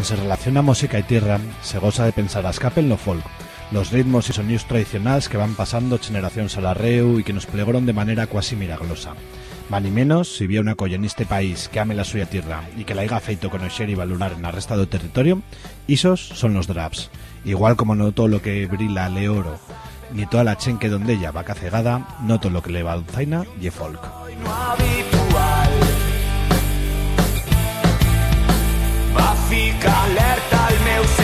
Cuando se relaciona música y tierra, se goza de pensar a escape en lo folk, los ritmos y sonidos tradicionales que van pasando generaciones a la reu y que nos plegaron de manera casi milagrosa. Más ni menos, si había una colla en este país que ame la suya tierra y que la haya feito conocer y valorar en el resto territorio, esos son los draps. Igual como no todo lo que brila le oro, ni toda la chenque donde ella va cacegada, no todo lo que le va zaina y folk. Alerta al meu.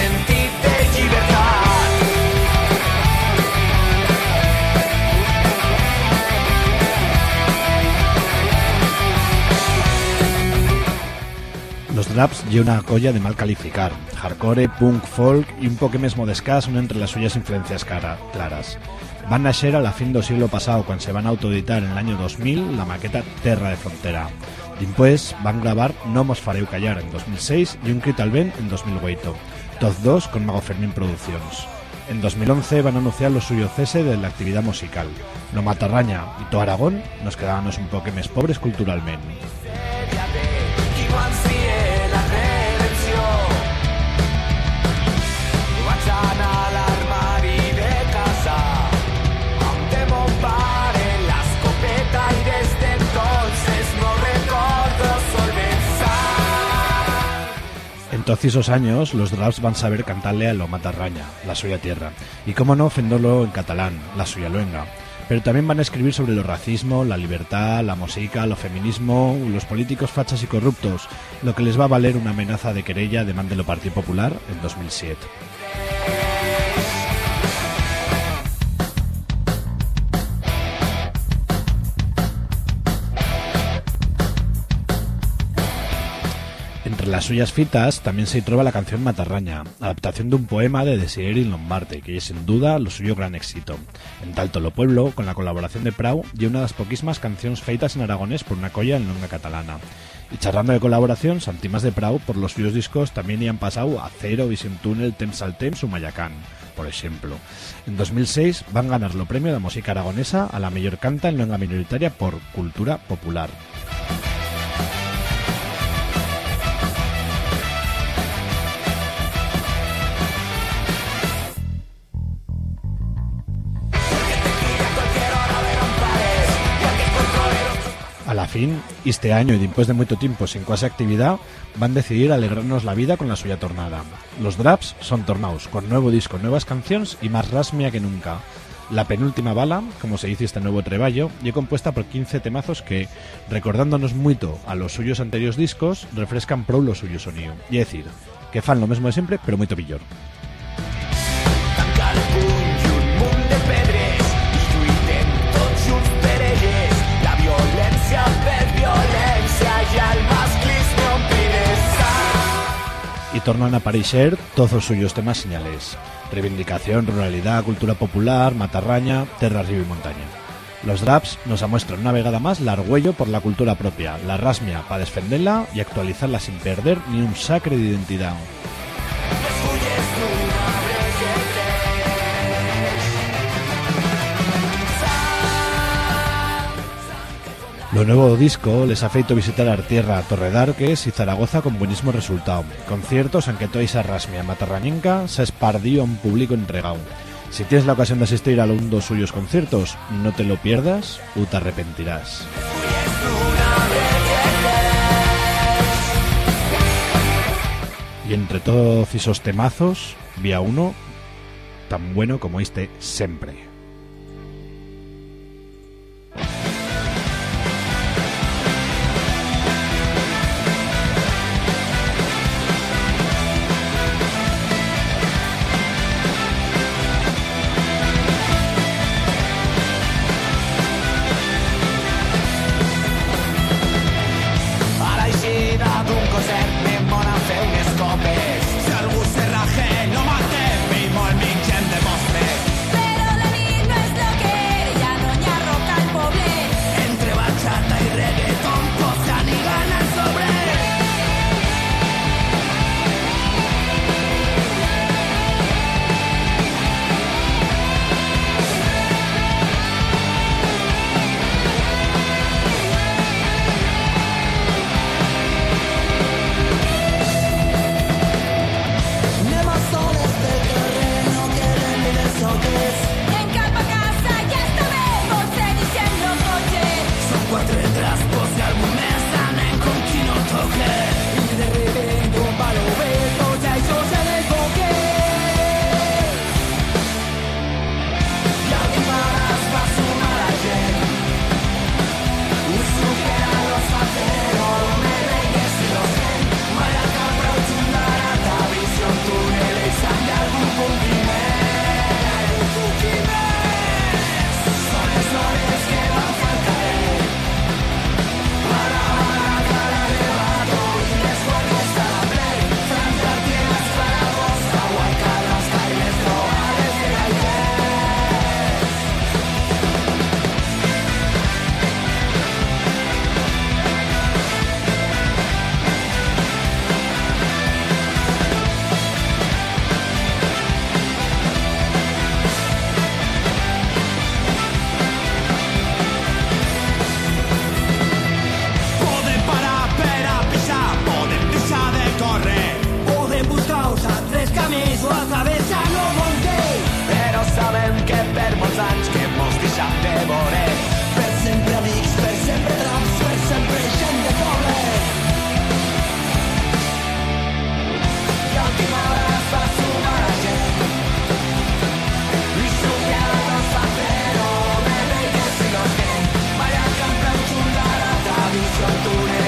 Los Draps y una colla de mal calificar. Hardcore, punk, folk y un poco mesmo de ska son entre las suyas influencias claras. Van a ser a la fin del siglo pasado cuando se van a autoeditar en el año 2000 la maqueta Terra de Frontera. Después van grabar No mos fareu callar en 2006 y un Crit al en 2008. Todos dos con Mago Fermín Productions. En 2011 van a anunciar lo suyo cese de la actividad musical. No Matarraña y todo Aragón nos quedábamos un poco més pobres culturalmente. Todos esos años, los Draps van a saber cantarle a lo Matarraña, la suya tierra, y cómo no ofenderlo en catalán, la suya luenga. Pero también van a escribir sobre el racismo, la libertad, la música, lo feminismo, los políticos fachas y corruptos, lo que les va a valer una amenaza de querella de lo Partido Popular en 2007. Entre las suyas fitas también se trova la canción Matarraña, adaptación de un poema de Desiderio Lombarte, que es sin duda lo suyo gran éxito. En Talto lo Pueblo, con la colaboración de Prau, y una de las poquísimas canciones feitas en aragonés por una colla en longa catalana. Y charlando de colaboración, Santimas de Prau, por los suyos discos, también han pasado a Cero, Vision Tunnel, Temps al Temps o Mayacán, por ejemplo. En 2006 van a ganar lo premio de música aragonesa a la mayor canta en longa minoritaria por Cultura Popular. La fin, este año y después de mucho tiempo sin casi actividad, van a decidir alegrarnos la vida con la suya tornada. Los Draps son tornados, con nuevo disco, nuevas canciones y más rasmia que nunca. La penúltima bala, como se dice este nuevo treballo, y compuesta por 15 temazos que, recordándonos mucho a los suyos anteriores discos, refrescan pro lo suyo sonido. Y decir, que fan lo mismo de siempre, pero muy pillor. Y tornan a aparecer todos los suyos temas señales. Reivindicación, ruralidad, cultura popular, matarraña, terra, río y montaña. Los Draps nos amuestran una vegada más la argüello por la cultura propia, la rasmia para defenderla y actualizarla sin perder ni un sacre de identidad. Lo nuevo disco les ha feito visitar Artierra, Torredarques y Zaragoza con buenísimo resultado. Conciertos en que toda esa rasmia matarrañenca se espardió a un público entregado. Si tienes la ocasión de asistir a uno de suyos conciertos, no te lo pierdas o te arrepentirás. Y entre todos esos temazos, vi a uno tan bueno como este siempre. alone.